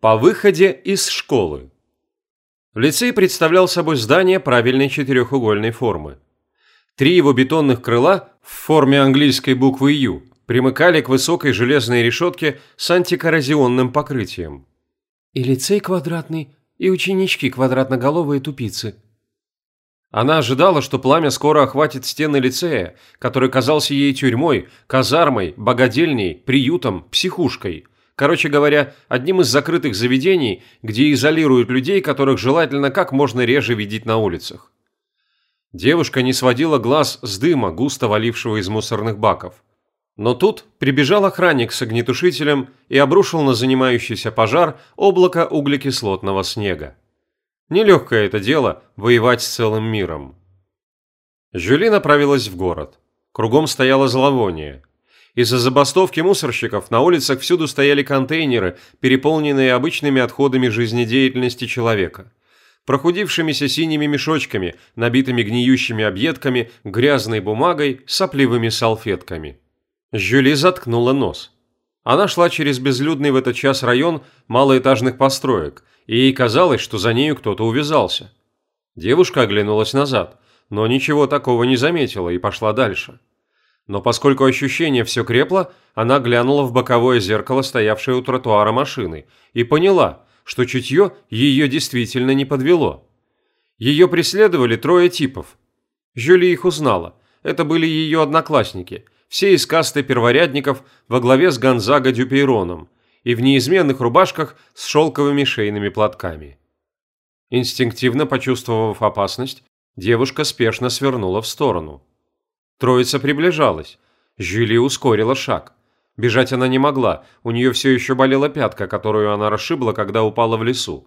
По выходе из школы. Лицей представлял собой здание правильной четырехугольной формы. Три его бетонных крыла в форме английской буквы «Ю» примыкали к высокой железной решетке с антикоррозионным покрытием. И лицей квадратный, и ученички квадратноголовые тупицы. Она ожидала, что пламя скоро охватит стены лицея, который казался ей тюрьмой, казармой, богадельней, приютом, психушкой. Короче говоря, одним из закрытых заведений, где изолируют людей, которых желательно как можно реже видеть на улицах. Девушка не сводила глаз с дыма, густо валившего из мусорных баков. Но тут прибежал охранник с огнетушителем и обрушил на занимающийся пожар облако углекислотного снега. Нелегкое это дело – воевать с целым миром. Жюли направилась в город. Кругом стояло зловоние. Из-за забастовки мусорщиков на улицах всюду стояли контейнеры, переполненные обычными отходами жизнедеятельности человека. Прохудившимися синими мешочками, набитыми гниющими объедками, грязной бумагой, сопливыми салфетками. Жюли заткнула нос. Она шла через безлюдный в этот час район малоэтажных построек, и ей казалось, что за нею кто-то увязался. Девушка оглянулась назад, но ничего такого не заметила и пошла дальше. Но поскольку ощущение все крепло, она глянула в боковое зеркало, стоявшее у тротуара машины, и поняла, что чутье ее действительно не подвело. Ее преследовали трое типов. Жюли их узнала. Это были ее одноклассники, все из касты перворядников во главе с Гонзаго Дюпейроном – и в неизменных рубашках с шелковыми шейными платками. Инстинктивно почувствовав опасность, девушка спешно свернула в сторону. Троица приближалась. Жюли ускорила шаг. Бежать она не могла, у нее все еще болела пятка, которую она расшибла, когда упала в лесу.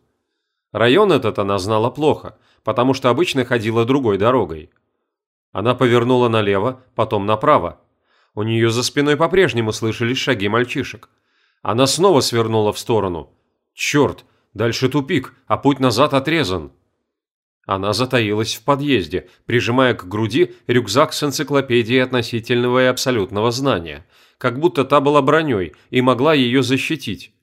Район этот она знала плохо, потому что обычно ходила другой дорогой. Она повернула налево, потом направо. У нее за спиной по-прежнему слышались шаги мальчишек – она снова свернула в сторону. Черт, дальше тупик, а путь назад отрезан. Она затаилась в подъезде, прижимая к груди рюкзак с энциклопедией относительного и абсолютного знания, как будто та была броней и могла ее защитить.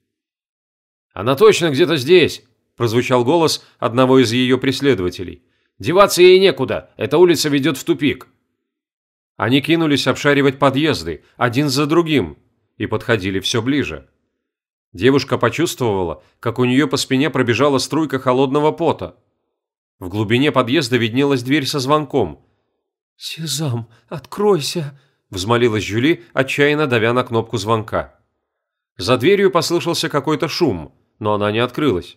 «Она точно где-то здесь!» – прозвучал голос одного из ее преследователей. «Деваться ей некуда, эта улица ведет в тупик!» Они кинулись обшаривать подъезды, один за другим, и подходили все ближе. Девушка почувствовала, как у нее по спине пробежала струйка холодного пота. В глубине подъезда виднелась дверь со звонком. «Сезам, откройся!» – взмолилась Жюли, отчаянно давя на кнопку звонка. За дверью послышался какой-то шум, но она не открылась.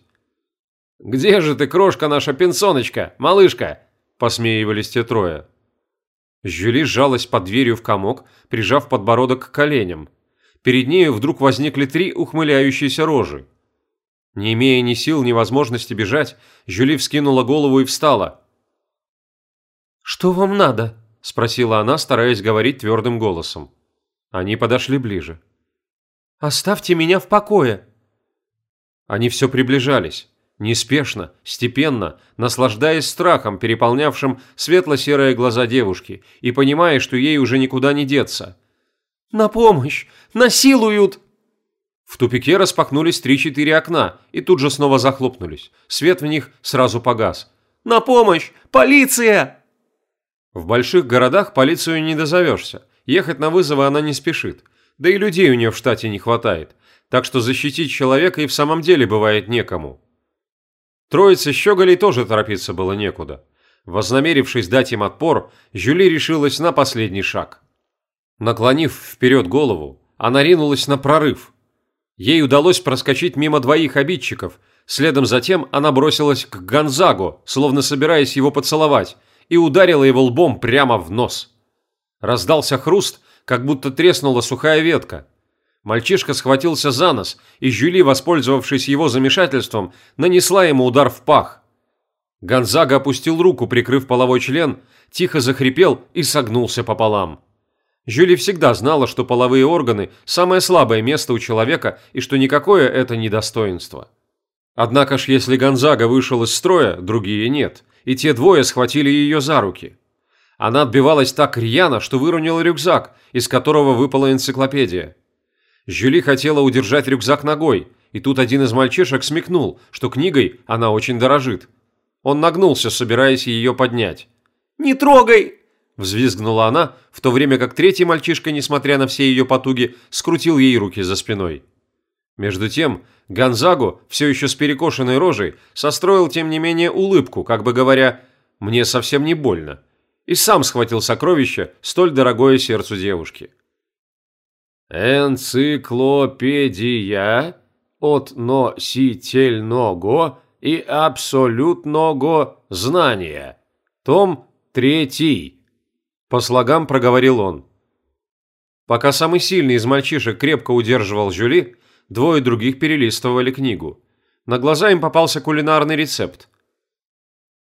«Где же ты, крошка наша пенсоночка, малышка?» – посмеивались те трое. Жюли сжалась под дверью в комок, прижав подбородок к коленям. Перед нею вдруг возникли три ухмыляющиеся рожи. Не имея ни сил, ни возможности бежать, Жюли вскинула голову и встала. «Что вам надо?» – спросила она, стараясь говорить твердым голосом. Они подошли ближе. «Оставьте меня в покое!» Они все приближались, неспешно, степенно, наслаждаясь страхом, переполнявшим светло-серые глаза девушки, и понимая, что ей уже никуда не деться – «На помощь! Насилуют!» В тупике распахнулись три-четыре окна и тут же снова захлопнулись. Свет в них сразу погас. «На помощь! Полиция!» В больших городах полицию не дозовешься. Ехать на вызовы она не спешит. Да и людей у нее в штате не хватает. Так что защитить человека и в самом деле бывает некому. Троице щеголей тоже торопиться было некуда. Вознамерившись дать им отпор, Жюли решилась на последний шаг. Наклонив вперед голову, она ринулась на прорыв. Ей удалось проскочить мимо двоих обидчиков, следом затем она бросилась к Гонзагу, словно собираясь его поцеловать, и ударила его лбом прямо в нос. Раздался хруст, как будто треснула сухая ветка. Мальчишка схватился за нос, и Жюли, воспользовавшись его замешательством, нанесла ему удар в пах. Гонзага опустил руку, прикрыв половой член, тихо захрипел и согнулся пополам. Жюли всегда знала, что половые органы – самое слабое место у человека и что никакое это не достоинство. Однако ж, если Гонзага вышел из строя, другие нет, и те двое схватили ее за руки. Она отбивалась так рьяно, что выронила рюкзак, из которого выпала энциклопедия. Жюли хотела удержать рюкзак ногой, и тут один из мальчишек смекнул, что книгой она очень дорожит. Он нагнулся, собираясь ее поднять. «Не трогай!» – взвизгнула она, в то время как третий мальчишка, несмотря на все ее потуги, скрутил ей руки за спиной. Между тем, Гонзагу, все еще с перекошенной рожей, состроил, тем не менее, улыбку, как бы говоря «мне совсем не больно», и сам схватил сокровище, столь дорогое сердцу девушки. «Энциклопедия относительного и абсолютного знания. Том третий», – по слогам проговорил он. Пока самый сильный из мальчишек крепко удерживал Жюли, двое других перелистывали книгу. На глаза им попался кулинарный рецепт.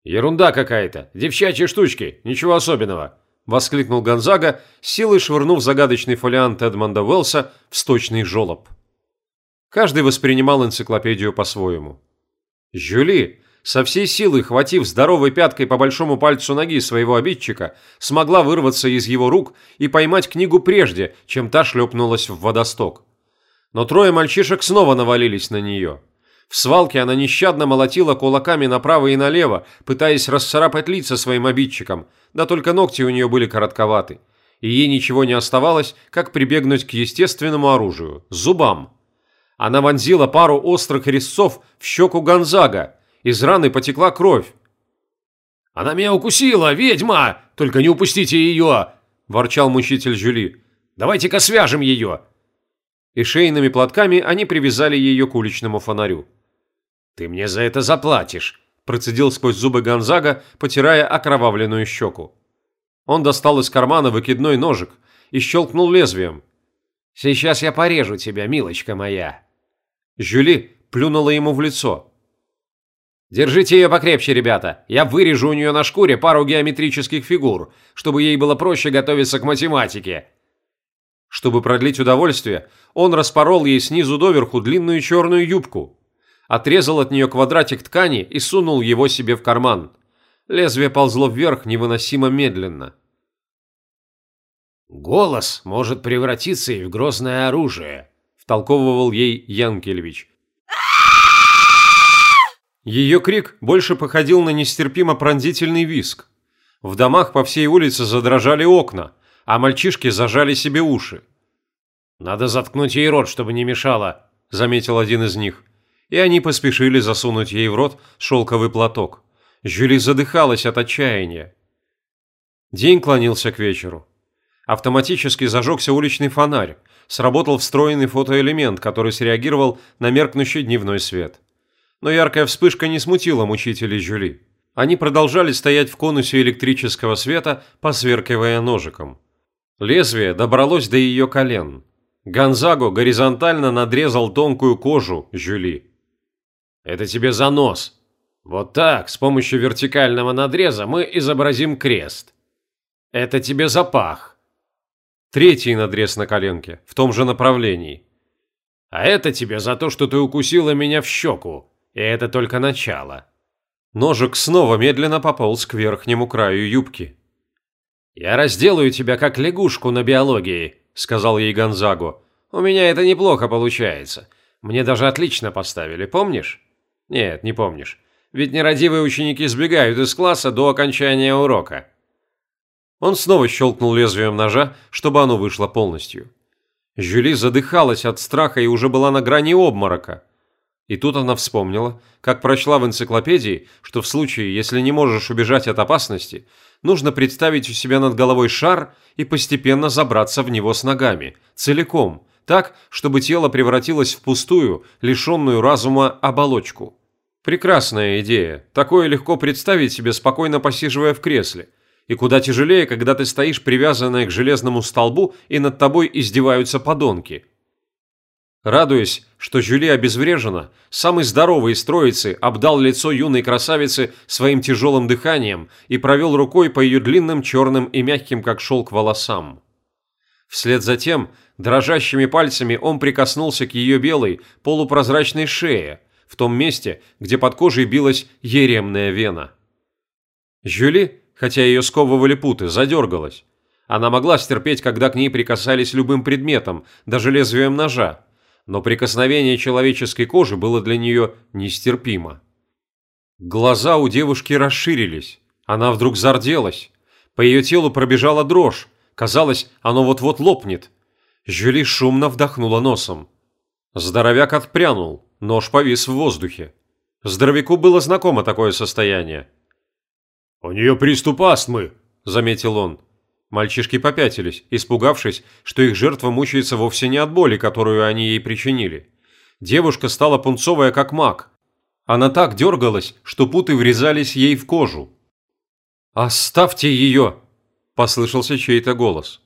«Ерунда какая-то, девчачьи штучки, ничего особенного», – воскликнул Гонзага, силой швырнув загадочный фолиант Эдмонда Уэллса в сточный жолоб. Каждый воспринимал энциклопедию по-своему. Жюли, со всей силы хватив здоровой пяткой по большому пальцу ноги своего обидчика, смогла вырваться из его рук и поймать книгу прежде, чем та шлепнулась в водосток но трое мальчишек снова навалились на нее. В свалке она нещадно молотила кулаками направо и налево, пытаясь расцарапать лица своим обидчикам, да только ногти у нее были коротковаты. И ей ничего не оставалось, как прибегнуть к естественному оружию – зубам. Она вонзила пару острых резцов в щеку Гонзага. Из раны потекла кровь. «Она меня укусила, ведьма! Только не упустите ее!» – ворчал мучитель Жюли. «Давайте-ка свяжем ее! и шейными платками они привязали ее к уличному фонарю. «Ты мне за это заплатишь», – процедил сквозь зубы Гонзага, потирая окровавленную щеку. Он достал из кармана выкидной ножик и щелкнул лезвием. «Сейчас я порежу тебя, милочка моя». Жюли плюнула ему в лицо. «Держите ее покрепче, ребята. Я вырежу у нее на шкуре пару геометрических фигур, чтобы ей было проще готовиться к математике», чтобы продлить удовольствие, он распорол ей снизу доверху длинную черную юбку, отрезал от нее квадратик ткани и сунул его себе в карман. Лезвие ползло вверх невыносимо медленно. «Голос может превратиться и в грозное оружие», – втолковывал ей Янкелевич. Ее крик больше походил на нестерпимо пронзительный виск. В домах по всей улице задрожали окна – а мальчишки зажали себе уши. «Надо заткнуть ей рот, чтобы не мешало», – заметил один из них. И они поспешили засунуть ей в рот шелковый платок. Жюли задыхалась от отчаяния. День клонился к вечеру. Автоматически зажегся уличный фонарь, сработал встроенный фотоэлемент, который среагировал на меркнущий дневной свет. Но яркая вспышка не смутила мучителей Жюли. Они продолжали стоять в конусе электрического света, посверкивая ножиком. Лезвие добралось до ее колен. Гонзаго горизонтально надрезал тонкую кожу Жюли. «Это тебе за нос. Вот так, с помощью вертикального надреза мы изобразим крест. Это тебе за пах». Третий надрез на коленке, в том же направлении. «А это тебе за то, что ты укусила меня в щеку, и это только начало». Ножик снова медленно пополз к верхнему краю юбки. «Я разделаю тебя как лягушку на биологии», – сказал ей Гонзагу. «У меня это неплохо получается. Мне даже отлично поставили, помнишь?» «Нет, не помнишь. Ведь нерадивые ученики сбегают из класса до окончания урока». Он снова щелкнул лезвием ножа, чтобы оно вышло полностью. Жюли задыхалась от страха и уже была на грани обморока. И тут она вспомнила, как прочла в энциклопедии, что в случае, если не можешь убежать от опасности, нужно представить у себя над головой шар и постепенно забраться в него с ногами, целиком, так, чтобы тело превратилось в пустую, лишенную разума оболочку. Прекрасная идея. Такое легко представить себе, спокойно посиживая в кресле. И куда тяжелее, когда ты стоишь привязанная к железному столбу и над тобой издеваются подонки – Радуясь, что Жюли обезврежена, самый здоровый из троицы обдал лицо юной красавицы своим тяжелым дыханием и провел рукой по ее длинным черным и мягким, как шелк, волосам. Вслед за тем, дрожащими пальцами он прикоснулся к ее белой, полупрозрачной шее, в том месте, где под кожей билась еремная вена. Жюли, хотя ее сковывали путы, задергалась. Она могла стерпеть, когда к ней прикасались любым предметом, даже лезвием ножа, но прикосновение человеческой кожи было для нее нестерпимо. Глаза у девушки расширились, она вдруг зарделась, по ее телу пробежала дрожь, казалось, оно вот-вот лопнет. Жюли шумно вдохнула носом. Здоровяк отпрянул, нож повис в воздухе. Здоровяку было знакомо такое состояние. «У нее приступ астмы», – заметил он. Мальчишки попятились, испугавшись, что их жертва мучается вовсе не от боли, которую они ей причинили. Девушка стала пунцовая, как маг. Она так дергалась, что путы врезались ей в кожу. «Оставьте ее!» – послышался чей-то голос.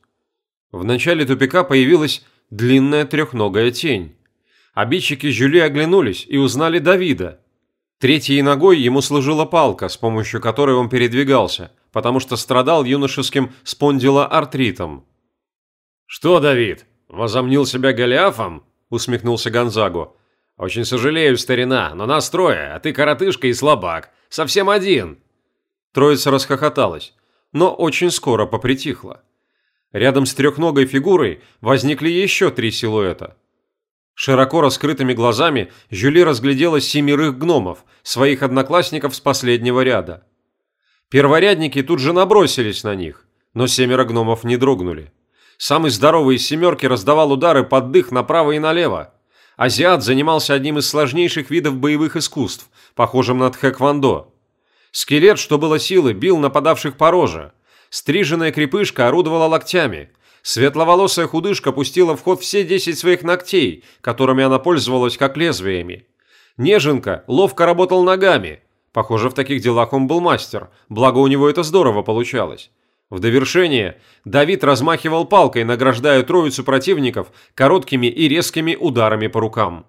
В начале тупика появилась длинная трехногая тень. Обидчики Жюли оглянулись и узнали Давида. Третьей ногой ему служила палка, с помощью которой он передвигался – потому что страдал юношеским спондилоартритом. «Что, Давид, возомнил себя Голиафом?» – усмехнулся Гонзагу. «Очень сожалею, старина, но нас трое, а ты коротышка и слабак. Совсем один». Троица расхохоталась, но очень скоро попритихла. Рядом с трехногой фигурой возникли еще три силуэта. Широко раскрытыми глазами Жюли разглядела семерых гномов, своих одноклассников с последнего ряда. Перворядники тут же набросились на них, но семеро гномов не дрогнули. Самый здоровый из семерки раздавал удары под дых направо и налево. Азиат занимался одним из сложнейших видов боевых искусств, похожим на тхэквондо. Скелет, что было силы, бил нападавших по роже. Стриженная крепышка орудовала локтями. Светловолосая худышка пустила в ход все десять своих ногтей, которыми она пользовалась как лезвиями. Неженка ловко работал ногами, Похоже, в таких делах он был мастер, благо у него это здорово получалось. В довершение Давид размахивал палкой, награждая троицу противников короткими и резкими ударами по рукам.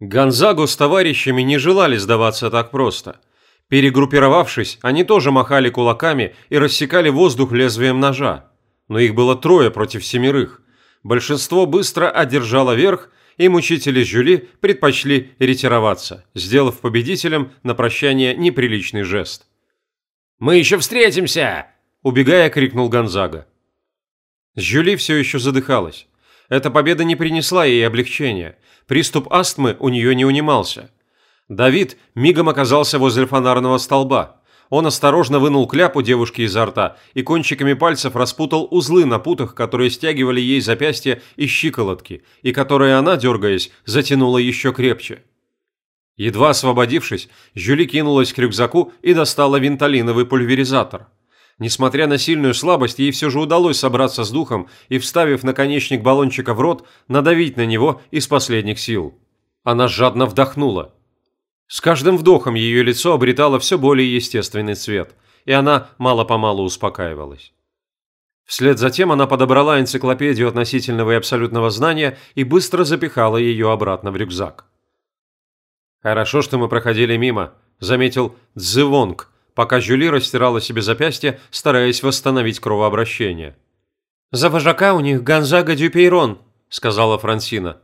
Гонзаго с товарищами не желали сдаваться так просто. Перегруппировавшись, они тоже махали кулаками и рассекали воздух лезвием ножа. Но их было трое против семерых. Большинство быстро одержало верх и мучители Жюли предпочли ретироваться, сделав победителям на прощание неприличный жест. «Мы еще встретимся!» – убегая, крикнул Гонзага. Жюли все еще задыхалась. Эта победа не принесла ей облегчения. Приступ астмы у нее не унимался. Давид мигом оказался возле фонарного столба. Он осторожно вынул кляп у девушки изо рта и кончиками пальцев распутал узлы на путах, которые стягивали ей запястья и щиколотки, и которые она, дергаясь, затянула еще крепче. Едва освободившись, Жюли кинулась к рюкзаку и достала винтолиновый пульверизатор. Несмотря на сильную слабость, ей все же удалось собраться с духом и, вставив наконечник баллончика в рот, надавить на него из последних сил. Она жадно вдохнула. С каждым вдохом ее лицо обретало все более естественный цвет, и она мало-помалу успокаивалась. Вслед за тем она подобрала энциклопедию относительного и абсолютного знания и быстро запихала ее обратно в рюкзак. «Хорошо, что мы проходили мимо», – заметил Цзывонг, пока Жюли растирала себе запястье, стараясь восстановить кровообращение. «За вожака у них Гонзага Дюпейрон», – сказала Франсина.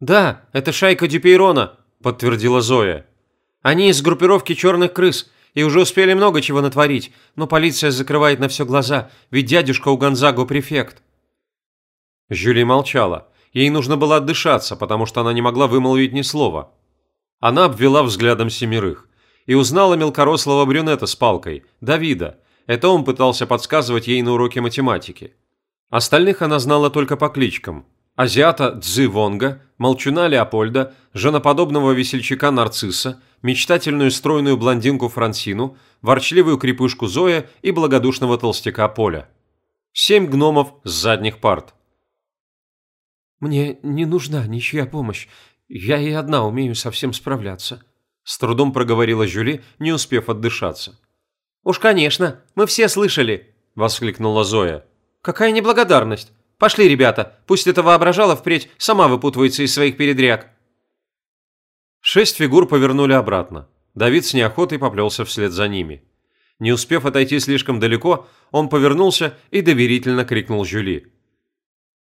«Да, это шайка Дюпейрона», – подтвердила Зоя. Они из группировки черных крыс и уже успели много чего натворить, но полиция закрывает на все глаза, ведь дядюшка у Гонзаго префект». Жюли молчала. Ей нужно было отдышаться, потому что она не могла вымолвить ни слова. Она обвела взглядом семерых и узнала мелкорослого брюнета с палкой, Давида. Это он пытался подсказывать ей на уроке математики. Остальных она знала только по кличкам. Азиата Цзы Вонга, молчуна Леопольда, женоподобного весельчака Нарцисса, мечтательную стройную блондинку Франсину, ворчливую крепышку Зоя и благодушного толстяка Поля. Семь гномов с задних парт. «Мне не нужна ничья помощь. Я и одна умею совсем справляться», – с трудом проговорила Жюли, не успев отдышаться. «Уж, конечно, мы все слышали», – воскликнула Зоя. «Какая неблагодарность! Пошли, ребята, пусть эта воображала впредь сама выпутывается из своих передряг». Шесть фигур повернули обратно. Давид с неохотой поплелся вслед за ними. Не успев отойти слишком далеко, он повернулся и доверительно крикнул Жюли.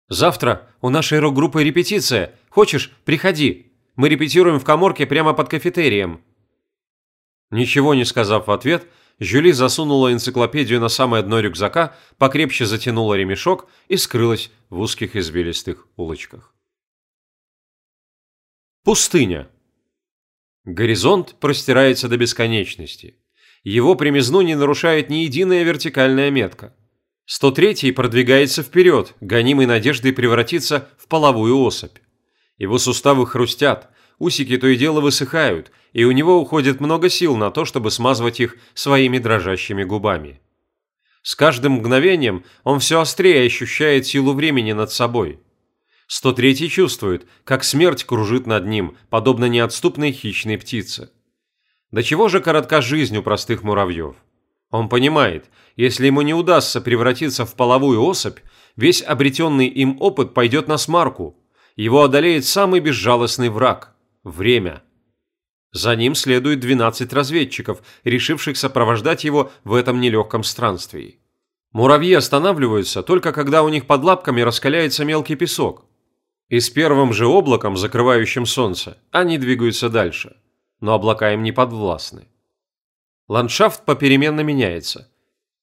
«Завтра у нашей рок-группы репетиция. Хочешь, приходи. Мы репетируем в коморке прямо под кафетерием». Ничего не сказав в ответ, Жюли засунула энциклопедию на самое дно рюкзака, покрепче затянула ремешок и скрылась в узких извилистых улочках. Пустыня. Горизонт простирается до бесконечности. Его примизну не нарушает ни единая вертикальная метка. 103-й продвигается вперед, гонимый надеждой превратиться в половую особь. Его суставы хрустят, усики то и дело высыхают, и у него уходит много сил на то, чтобы смазывать их своими дрожащими губами. С каждым мгновением он все острее ощущает силу времени над собой. 103-й чувствует, как смерть кружит над ним, подобно неотступной хищной птице. До чего же коротка жизнь у простых муравьев? Он понимает, если ему не удастся превратиться в половую особь, весь обретенный им опыт пойдет на смарку. Его одолеет самый безжалостный враг – время. За ним следует 12 разведчиков, решивших сопровождать его в этом нелегком странствии. Муравьи останавливаются только когда у них под лапками раскаляется мелкий песок. И с первым же облаком, закрывающим солнце, они двигаются дальше. Но облака им не подвластны. Ландшафт попеременно меняется.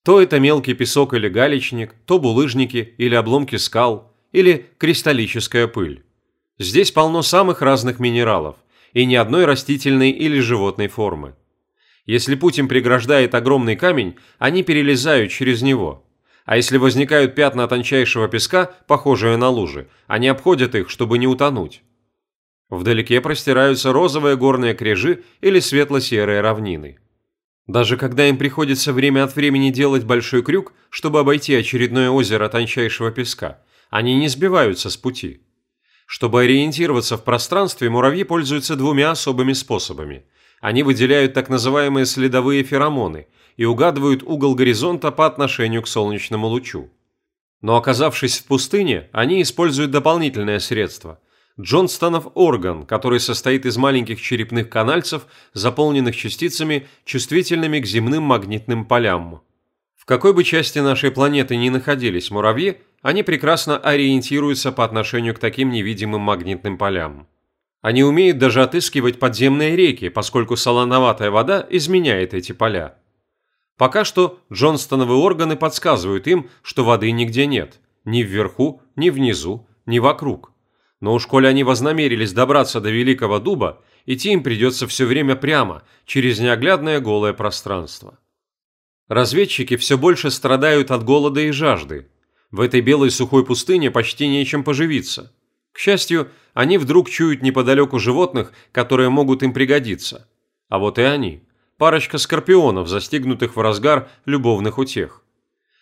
То это мелкий песок или галечник, то булыжники или обломки скал, или кристаллическая пыль. Здесь полно самых разных минералов и ни одной растительной или животной формы. Если путь им преграждает огромный камень, они перелезают через него. А если возникают пятна тончайшего песка, похожие на лужи, они обходят их, чтобы не утонуть. Вдалеке простираются розовые горные крежи или светло-серые равнины. Даже когда им приходится время от времени делать большой крюк, чтобы обойти очередное озеро тончайшего песка, они не сбиваются с пути. Чтобы ориентироваться в пространстве, муравьи пользуются двумя особыми способами. Они выделяют так называемые следовые феромоны и угадывают угол горизонта по отношению к солнечному лучу. Но оказавшись в пустыне, они используют дополнительное средство Джонстонов орган, который состоит из маленьких черепных канальцев, заполненных частицами, чувствительными к земным магнитным полям. В какой бы части нашей планеты ни находились муравьи, они прекрасно ориентируются по отношению к таким невидимым магнитным полям. Они умеют даже отыскивать подземные реки, поскольку солоноватая вода изменяет эти поля. Пока что Джонстоновы органы подсказывают им, что воды нигде нет, ни вверху, ни внизу, ни вокруг. Но уж коли они вознамерились добраться до Великого Дуба, идти им придется все время прямо, через неоглядное голое пространство. Разведчики все больше страдают от голода и жажды. В этой белой сухой пустыне почти нечем поживиться. К счастью, они вдруг чуют неподалеку животных, которые могут им пригодиться. А вот и они. Парочка скорпионов, застигнутых в разгар любовных утех.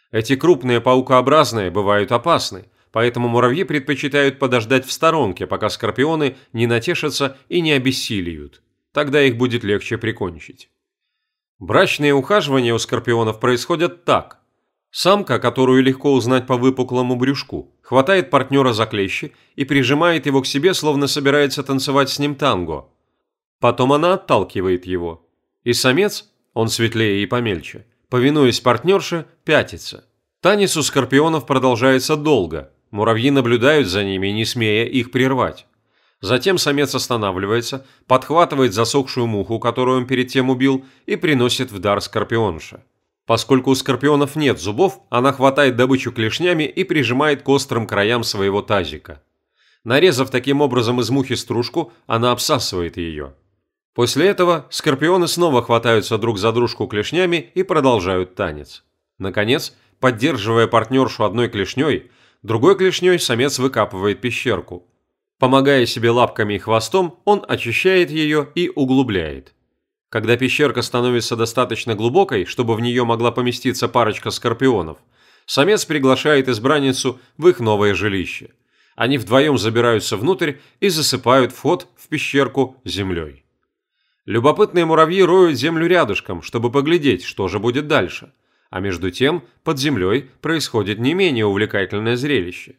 Эти крупные паукообразные бывают опасны, поэтому муравьи предпочитают подождать в сторонке, пока скорпионы не натешатся и не обессилиют. Тогда их будет легче прикончить. Брачные ухаживания у скорпионов происходят так. Самка, которую легко узнать по выпуклому брюшку, хватает партнера за клещи и прижимает его к себе, словно собирается танцевать с ним танго. Потом она отталкивает его. И самец, он светлее и помельче, повинуясь партнерше, пятится. Танец у скорпионов продолжается долго, Муравьи наблюдают за ними, не смея их прервать. Затем самец останавливается, подхватывает засохшую муху, которую он перед тем убил, и приносит в дар скорпионша. Поскольку у скорпионов нет зубов, она хватает добычу клешнями и прижимает к острым краям своего тазика. Нарезав таким образом из мухи стружку, она обсасывает ее. После этого скорпионы снова хватаются друг за дружку клешнями и продолжают танец. Наконец, поддерживая партнершу одной клешней, другой клешней самец выкапывает пещерку. Помогая себе лапками и хвостом, он очищает ее и углубляет. Когда пещерка становится достаточно глубокой, чтобы в нее могла поместиться парочка скорпионов, самец приглашает избранницу в их новое жилище. Они вдвоем забираются внутрь и засыпают вход в пещерку землей. Любопытные муравьи роют землю рядышком, чтобы поглядеть, что же будет дальше – а между тем под землей происходит не менее увлекательное зрелище.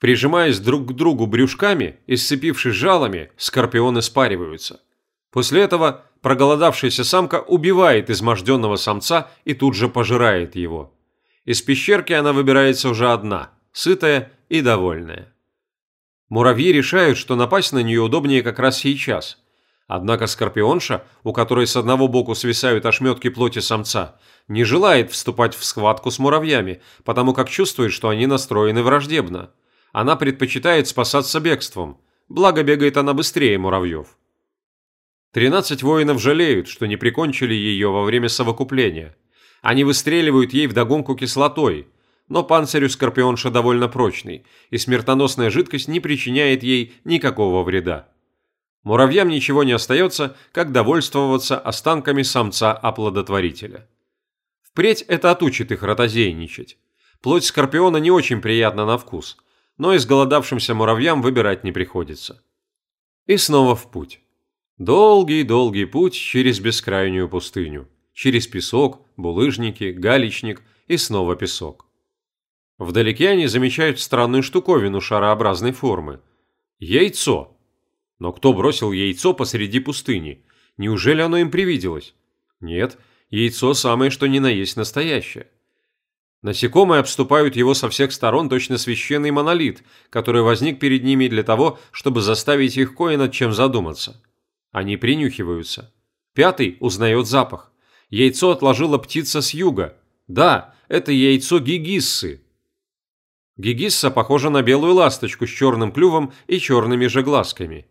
Прижимаясь друг к другу брюшками и сцепившись жалами, скорпионы спариваются. После этого проголодавшаяся самка убивает изможденного самца и тут же пожирает его. Из пещерки она выбирается уже одна, сытая и довольная. Муравьи решают, что напасть на нее удобнее как раз сейчас – Однако скорпионша, у которой с одного боку свисают ошметки плоти самца, не желает вступать в схватку с муравьями, потому как чувствует, что они настроены враждебно. Она предпочитает спасаться бегством. благо бегает она быстрее муравьев. Тринадцать воинов жалеют, что не прикончили ее во время совокупления. Они выстреливают ей вдогонку кислотой, но панцирь у скорпионша довольно прочный, и смертоносная жидкость не причиняет ей никакого вреда. Муравьям ничего не остается, как довольствоваться останками самца-оплодотворителя. Впредь это отучит их ротозейничать. Плоть скорпиона не очень приятна на вкус, но изголодавшимся муравьям выбирать не приходится. И снова в путь. Долгий-долгий путь через бескрайнюю пустыню. Через песок, булыжники, галечник и снова песок. Вдалеке они замечают странную штуковину шарообразной формы. Яйцо. Но кто бросил яйцо посреди пустыни? Неужели оно им привиделось? Нет, яйцо самое что ни на есть настоящее. Насекомые обступают его со всех сторон точно священный монолит, который возник перед ними для того, чтобы заставить их кое над чем задуматься. Они принюхиваются. Пятый узнает запах. Яйцо отложила птица с юга. Да, это яйцо гигиссы. Гигисса похожа на белую ласточку с черным клювом и черными же глазками.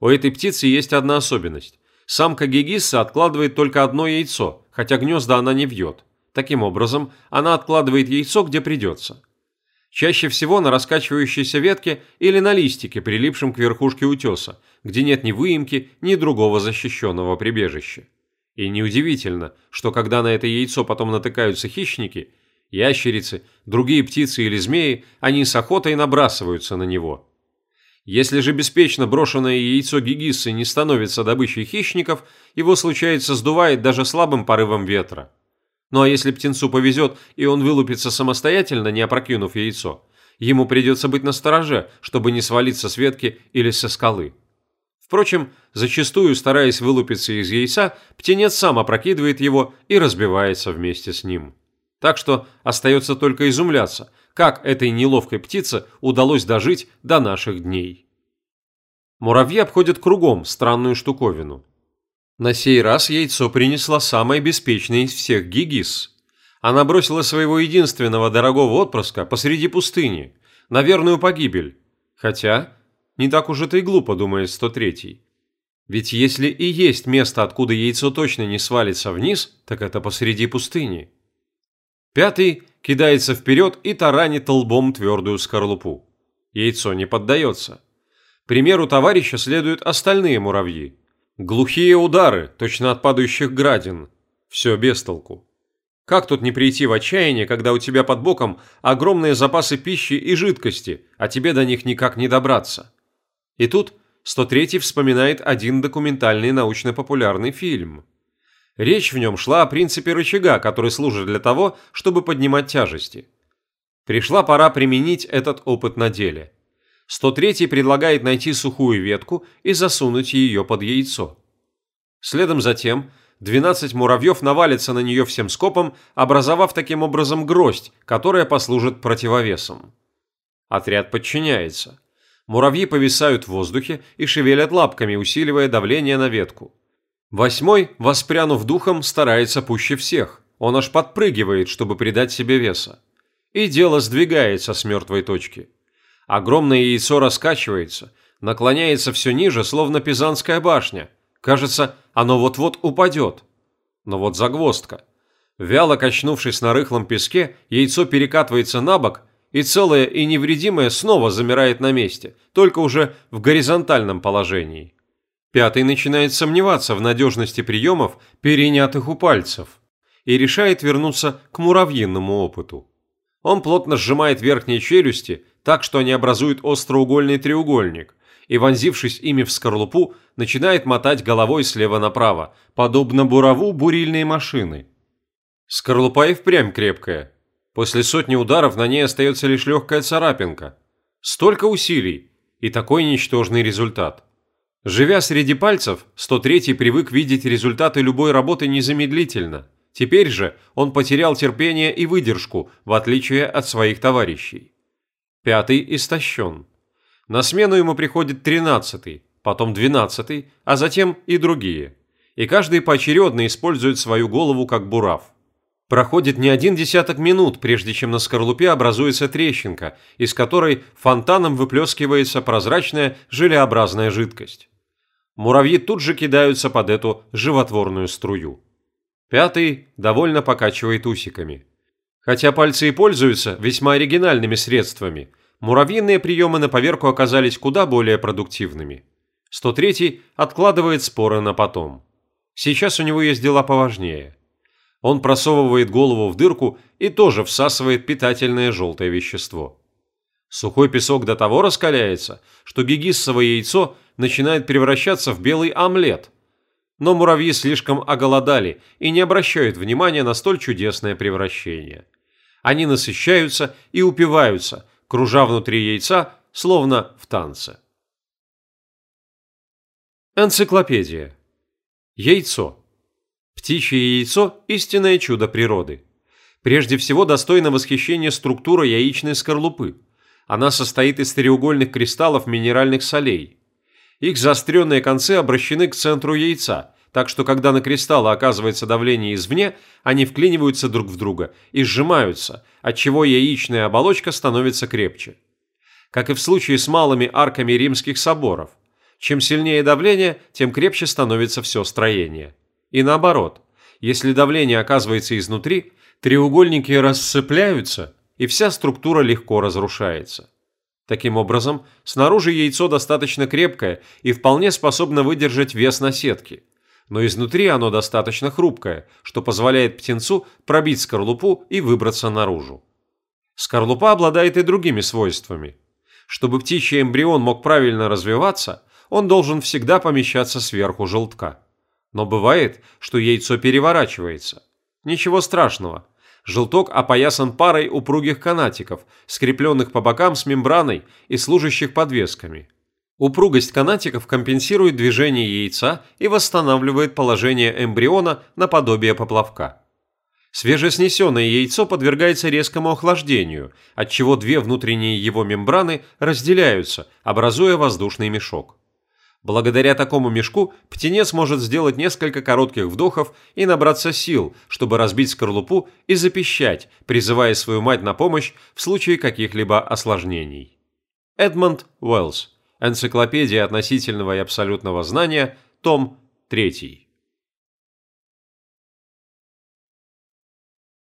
У этой птицы есть одна особенность. Самка гигисса откладывает только одно яйцо, хотя гнезда она не вьет. Таким образом, она откладывает яйцо, где придется. Чаще всего на раскачивающейся ветке или на листике, прилипшем к верхушке утеса, где нет ни выемки, ни другого защищенного прибежища. И неудивительно, что когда на это яйцо потом натыкаются хищники, ящерицы, другие птицы или змеи, они с охотой набрасываются на него. Если же беспечно брошенное яйцо гигиссы не становится добычей хищников, его случается сдувает даже слабым порывом ветра. Ну а если птенцу повезет, и он вылупится самостоятельно, не опрокинув яйцо, ему придется быть настороже, чтобы не свалиться с ветки или со скалы. Впрочем, зачастую, стараясь вылупиться из яйца, птенец сам опрокидывает его и разбивается вместе с ним. Так что остается только изумляться, как этой неловкой птице удалось дожить до наших дней. Муравьи обходят кругом странную штуковину. На сей раз яйцо принесла самая беспечная из всех гигис. Она бросила своего единственного дорогого отпрыска посреди пустыни, на верную погибель. Хотя не так уж это и глупо, думает 103-й. Ведь если и есть место, откуда яйцо точно не свалится вниз, так это посреди пустыни. Пятый кидается вперед и таранит лбом твердую скорлупу. Яйцо не поддается. Примеру товарища следуют остальные муравьи. Глухие удары, точно от падающих градин. Все без толку. Как тут не прийти в отчаяние, когда у тебя под боком огромные запасы пищи и жидкости, а тебе до них никак не добраться? И тут 103-й вспоминает один документальный научно-популярный фильм. Речь в нем шла о принципе рычага, который служит для того, чтобы поднимать тяжести. Пришла пора применить этот опыт на деле. 103-й предлагает найти сухую ветку и засунуть ее под яйцо. Следом за тем 12 муравьев навалится на нее всем скопом, образовав таким образом гроздь, которая послужит противовесом. Отряд подчиняется. Муравьи повисают в воздухе и шевелят лапками, усиливая давление на ветку. Восьмой, воспрянув духом, старается пуще всех. Он аж подпрыгивает, чтобы придать себе веса. И дело сдвигается с мертвой точки. Огромное яйцо раскачивается, наклоняется все ниже, словно Пизанская башня. Кажется, оно вот-вот упадет. Но вот загвоздка. Вяло качнувшись на рыхлом песке, яйцо перекатывается на бок и целое и невредимое снова замирает на месте, только уже в горизонтальном положении. Пятый начинает сомневаться в надежности приемов, перенятых у пальцев, и решает вернуться к муравьиному опыту. Он плотно сжимает верхние челюсти, так что они образуют остроугольный треугольник, и, вонзившись ими в скорлупу, начинает мотать головой слева направо, подобно бурову бурильной машины. Скорлупа и впрямь крепкая, После сотни ударов на ней остается лишь легкая царапинка. Столько усилий и такой ничтожный результат. Живя среди пальцев, 103-й привык видеть результаты любой работы незамедлительно. Теперь же он потерял терпение и выдержку, в отличие от своих товарищей. Пятый истощен. На смену ему приходит тринадцатый, потом двенадцатый, а затем и другие. И каждый поочередно использует свою голову как бурав. Проходит не один десяток минут, прежде чем на скорлупе образуется трещинка, из которой фонтаном выплескивается прозрачная желеобразная жидкость. Муравьи тут же кидаются под эту животворную струю. Пятый довольно покачивает усиками. Хотя пальцы и пользуются весьма оригинальными средствами, муравьиные приемы на поверку оказались куда более продуктивными. 103 откладывает споры на потом. Сейчас у него есть дела поважнее – он просовывает голову в дырку и тоже всасывает питательное желтое вещество. Сухой песок до того раскаляется, что гигиссовое яйцо начинает превращаться в белый омлет. Но муравьи слишком оголодали и не обращают внимания на столь чудесное превращение. Они насыщаются и упиваются, кружа внутри яйца, словно в танце. Энциклопедия. Яйцо. Птичье яйцо – истинное чудо природы. Прежде всего достойна восхищения структура яичной скорлупы. Она состоит из треугольных кристаллов минеральных солей. Их заостренные концы обращены к центру яйца, так что когда на кристаллы оказывается давление извне, они вклиниваются друг в друга и сжимаются, отчего яичная оболочка становится крепче. Как и в случае с малыми арками римских соборов. Чем сильнее давление, тем крепче становится все строение. И наоборот, если давление оказывается изнутри, треугольники рассыпляются, и вся структура легко разрушается. Таким образом, снаружи яйцо достаточно крепкое и вполне способно выдержать вес наседки, но изнутри оно достаточно хрупкое, что позволяет птенцу пробить скорлупу и выбраться наружу. Скорлупа обладает и другими свойствами. Чтобы птичий эмбрион мог правильно развиваться, он должен всегда помещаться сверху желтка. Но бывает, что яйцо переворачивается. Ничего страшного. Желток опоясан парой упругих канатиков, скрепленных по бокам с мембраной и служащих подвесками. Упругость канатиков компенсирует движение яйца и восстанавливает положение эмбриона наподобие поплавка. Свежеснесенное яйцо подвергается резкому охлаждению, отчего две внутренние его мембраны разделяются, образуя воздушный мешок. Благодаря такому мешку птенец может сделать несколько коротких вдохов и набраться сил, чтобы разбить скорлупу и запищать, призывая свою мать на помощь в случае каких-либо осложнений. Эдмонд Уэллс. Энциклопедия относительного и абсолютного знания. Том 3.